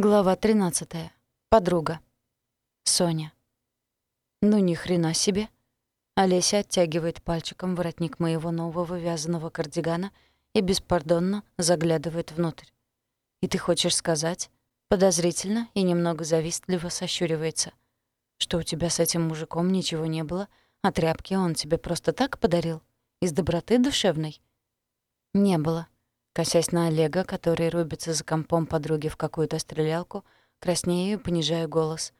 Глава 13. Подруга. Соня. Ну ни хрена себе. Олеся оттягивает пальчиком воротник моего нового вязаного кардигана и беспардонно заглядывает внутрь. И ты хочешь сказать, подозрительно и немного завистливо сощуривается, что у тебя с этим мужиком ничего не было, а тряпки он тебе просто так подарил? Из доброты душевной? Не было. Косясь на Олега, который рубится за компом подруги в какую-то стрелялку, краснею и понижаю голос.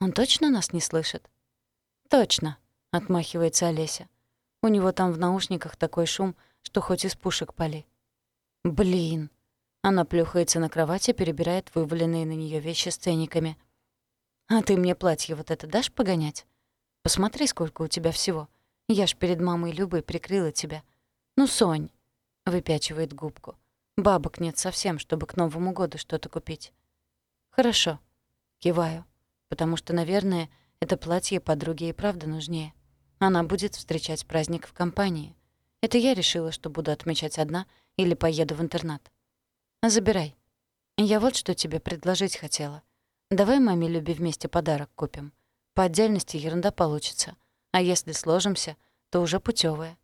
«Он точно нас не слышит?» «Точно», — отмахивается Олеся. «У него там в наушниках такой шум, что хоть из пушек пали». «Блин!» Она плюхается на кровати, перебирает вываленные на нее вещи с ценниками. «А ты мне платье вот это дашь погонять? Посмотри, сколько у тебя всего. Я ж перед мамой Любой прикрыла тебя. Ну, Сонь, Выпячивает губку. Бабок нет совсем, чтобы к Новому году что-то купить. Хорошо. Киваю. Потому что, наверное, это платье подруге и правда нужнее. Она будет встречать праздник в компании. Это я решила, что буду отмечать одна или поеду в интернат. Забирай. Я вот что тебе предложить хотела. Давай маме Любе вместе подарок купим. По отдельности ерунда получится. А если сложимся, то уже путевая.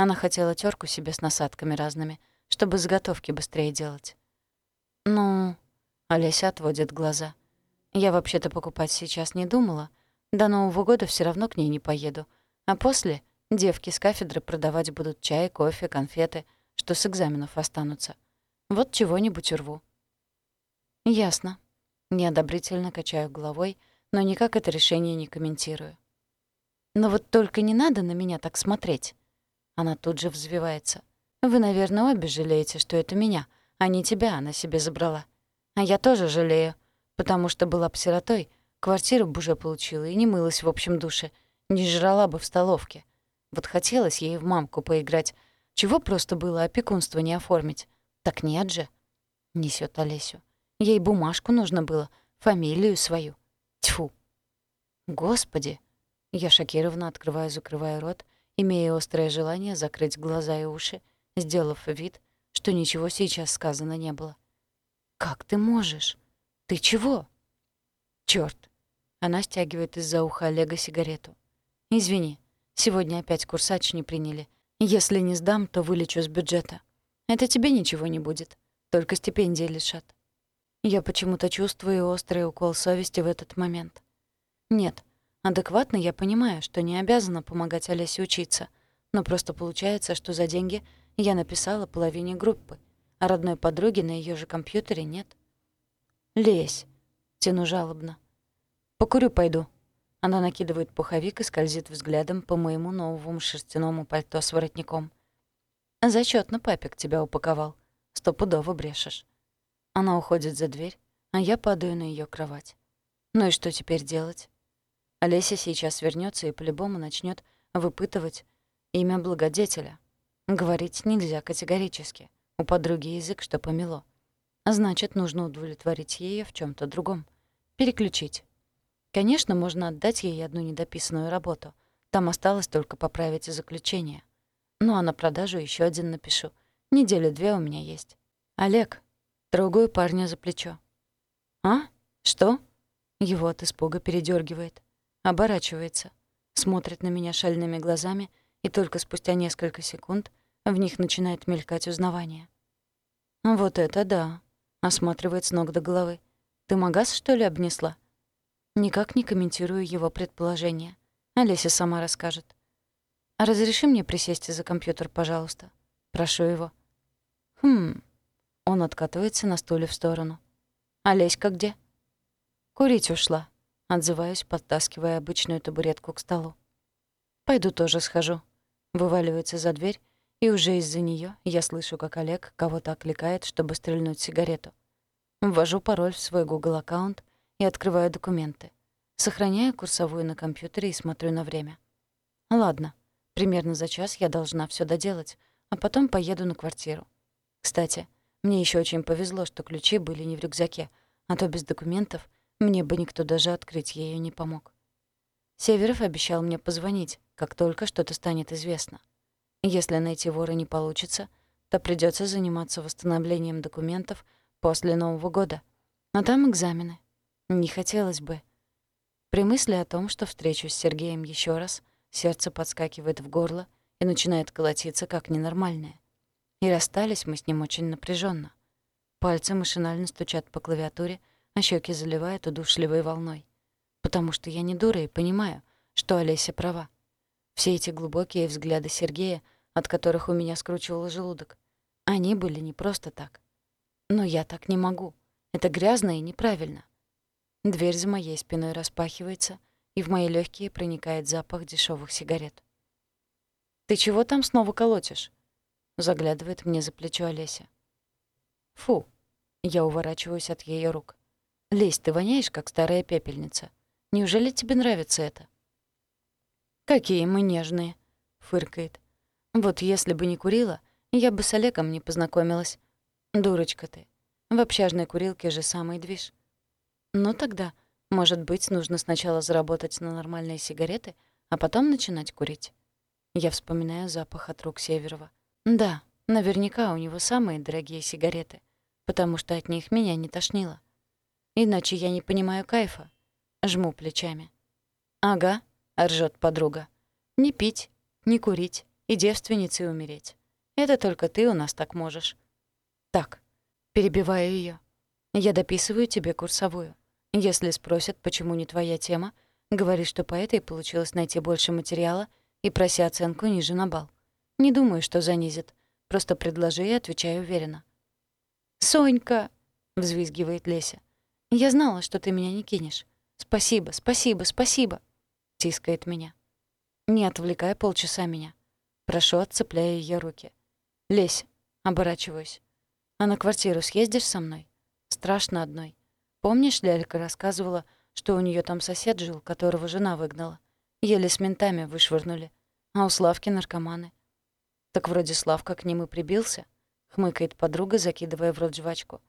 Она хотела терку себе с насадками разными, чтобы заготовки быстрее делать. «Ну...» — Олеся отводит глаза. «Я вообще-то покупать сейчас не думала. До Нового года все равно к ней не поеду. А после девки с кафедры продавать будут чай, кофе, конфеты, что с экзаменов останутся. Вот чего-нибудь урву». «Ясно». Неодобрительно качаю головой, но никак это решение не комментирую. «Но вот только не надо на меня так смотреть». Она тут же взвивается. «Вы, наверное, обе жалеете, что это меня, а не тебя она себе забрала. А я тоже жалею, потому что была бы сиротой, квартиру бы уже получила и не мылась в общем душе, не жрала бы в столовке. Вот хотелось ей в мамку поиграть. Чего просто было опекунство не оформить? Так нет же. Несёт Олесю. Ей бумажку нужно было, фамилию свою. Тьфу. Господи. Я шокированно открываю-закрываю рот, имея острое желание закрыть глаза и уши, сделав вид, что ничего сейчас сказано не было. «Как ты можешь? Ты чего?» «Чёрт!» Она стягивает из-за уха Олега сигарету. «Извини, сегодня опять курсач не приняли. Если не сдам, то вылечу с бюджета. Это тебе ничего не будет, только стипендии лишат». Я почему-то чувствую острый укол совести в этот момент. Нет, Адекватно я понимаю, что не обязана помогать Олесе учиться, но просто получается, что за деньги я написала половине группы, а родной подруги на ее же компьютере нет. «Лезь», — тяну жалобно. «Покурю пойду». Она накидывает пуховик и скользит взглядом по моему новому шерстяному пальто с воротником. «Зачётно папик тебя упаковал. Стопудово брешешь». Она уходит за дверь, а я падаю на ее кровать. Ну и что теперь делать? Олеся сейчас вернется и по-любому начнет выпытывать имя благодетеля. Говорить нельзя категорически. У подруги язык, что помело. Значит, нужно удовлетворить ее в чем то другом. Переключить. Конечно, можно отдать ей одну недописанную работу. Там осталось только поправить заключение. Ну а на продажу еще один напишу. Недели две у меня есть. Олег. Трогаю парня за плечо. «А? Что?» Его от испуга передергивает. Оборачивается, смотрит на меня шальными глазами, и только спустя несколько секунд в них начинает мелькать узнавание. «Вот это да!» — осматривает с ног до головы. «Ты магаз, что ли, обнесла?» Никак не комментирую его предположение. Олеся сама расскажет. «Разреши мне присесть за компьютер, пожалуйста?» Прошу его. «Хм...» Он откатывается на стуле в сторону. «Олеська где?» «Курить ушла», Отзываюсь, подтаскивая обычную табуретку к столу. «Пойду тоже схожу». Вываливается за дверь, и уже из-за нее я слышу, как Олег кого-то окликает, чтобы стрельнуть сигарету. Ввожу пароль в свой Google аккаунт и открываю документы. Сохраняю курсовую на компьютере и смотрю на время. Ладно, примерно за час я должна все доделать, а потом поеду на квартиру. Кстати, мне еще очень повезло, что ключи были не в рюкзаке, а то без документов — мне бы никто даже открыть ее не помог. Северов обещал мне позвонить, как только что-то станет известно. Если найти вора не получится, то придется заниматься восстановлением документов после Нового года. А там экзамены. Не хотелось бы. При мысли о том, что встречусь с Сергеем еще раз, сердце подскакивает в горло и начинает колотиться как ненормальное. И расстались мы с ним очень напряженно. Пальцы машинально стучат по клавиатуре, а щеки заливают удушливой волной. Потому что я не дура и понимаю, что Олеся права. Все эти глубокие взгляды Сергея, от которых у меня скручивало желудок, они были не просто так. Но я так не могу. Это грязно и неправильно. Дверь за моей спиной распахивается, и в мои легкие проникает запах дешевых сигарет. «Ты чего там снова колотишь?» Заглядывает мне за плечо Олеся. «Фу!» Я уворачиваюсь от ее рук. «Лезь, ты воняешь, как старая пепельница. Неужели тебе нравится это?» «Какие мы нежные!» — фыркает. «Вот если бы не курила, я бы с Олегом не познакомилась. Дурочка ты. В общажной курилке же самый движ. Ну тогда, может быть, нужно сначала заработать на нормальные сигареты, а потом начинать курить. Я вспоминаю запах от рук Северова. Да, наверняка у него самые дорогие сигареты, потому что от них меня не тошнило. Иначе я не понимаю кайфа. Жму плечами. «Ага», — ржет подруга. «Не пить, не курить и девственницей умереть. Это только ты у нас так можешь». «Так», — перебиваю ее. «Я дописываю тебе курсовую. Если спросят, почему не твоя тема, говори, что по этой получилось найти больше материала и проси оценку ниже на бал. Не думаю, что занизит. Просто предложи и отвечай уверенно. «Сонька!» — взвизгивает Леся. «Я знала, что ты меня не кинешь. Спасибо, спасибо, спасибо!» — тискает меня. Не отвлекай полчаса меня. Прошу, отцепляя ее руки. «Лесь!» — оборачиваюсь. «А на квартиру съездишь со мной? Страшно одной. Помнишь, Лялька рассказывала, что у нее там сосед жил, которого жена выгнала? Еле с ментами вышвырнули. А у Славки наркоманы. Так вроде Славка к ним и прибился, хмыкает подруга, закидывая в рот жвачку.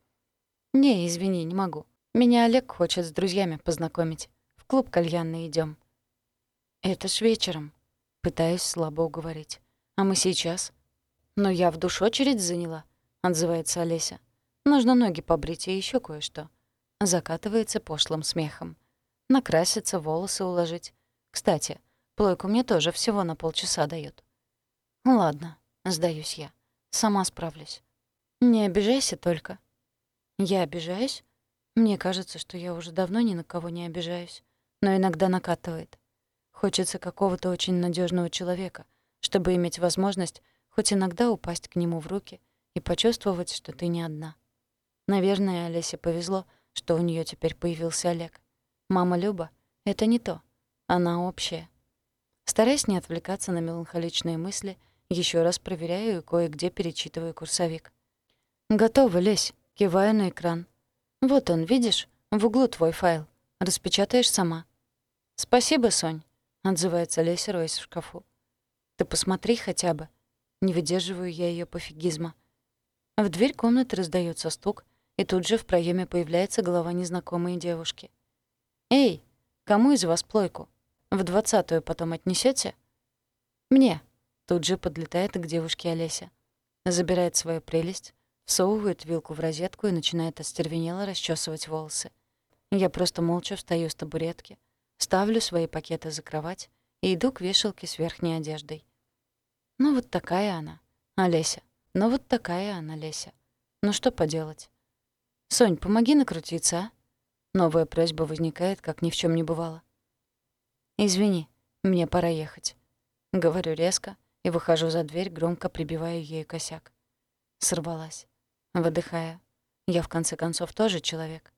Не, извини, не могу. Меня Олег хочет с друзьями познакомить. В клуб кальянный идем. Это ж вечером. Пытаюсь слабо уговорить. А мы сейчас? Но я в душ очередь заняла, отзывается Олеся. Нужно ноги побрить и еще кое-что закатывается пошлым смехом. Накраситься, волосы уложить. Кстати, плойку мне тоже всего на полчаса дают. Ладно, сдаюсь я. Сама справлюсь. Не обижайся только. Я обижаюсь? Мне кажется, что я уже давно ни на кого не обижаюсь, но иногда накатывает. Хочется какого-то очень надежного человека, чтобы иметь возможность хоть иногда упасть к нему в руки и почувствовать, что ты не одна. Наверное, Олесе повезло — что у нее теперь появился Олег. Мама Люба — это не то. Она общая. Стараясь не отвлекаться на меланхоличные мысли, еще раз проверяю и кое-где перечитываю курсовик. «Готово, лезь!» — киваю на экран. «Вот он, видишь? В углу твой файл. Распечатаешь сама». «Спасибо, Сонь», — отзывается Леся, роясь в шкафу. «Ты посмотри хотя бы». Не выдерживаю я ее пофигизма. В дверь комнаты раздается стук, и тут же в проеме появляется голова незнакомой девушки. «Эй, кому из вас плойку? В двадцатую потом отнесете? «Мне», — тут же подлетает к девушке Олеся. Забирает свою прелесть, всовывает вилку в розетку и начинает остервенело расчесывать волосы. Я просто молча встаю с табуретки, ставлю свои пакеты за кровать и иду к вешалке с верхней одеждой. Ну вот такая она, Олеся. Ну вот такая она, Леся. Ну что поделать? «Сонь, помоги накрутиться, а?» Новая просьба возникает, как ни в чем не бывало. «Извини, мне пора ехать». Говорю резко и выхожу за дверь, громко прибивая ею косяк. Сорвалась. Выдыхая. Я, в конце концов, тоже человек.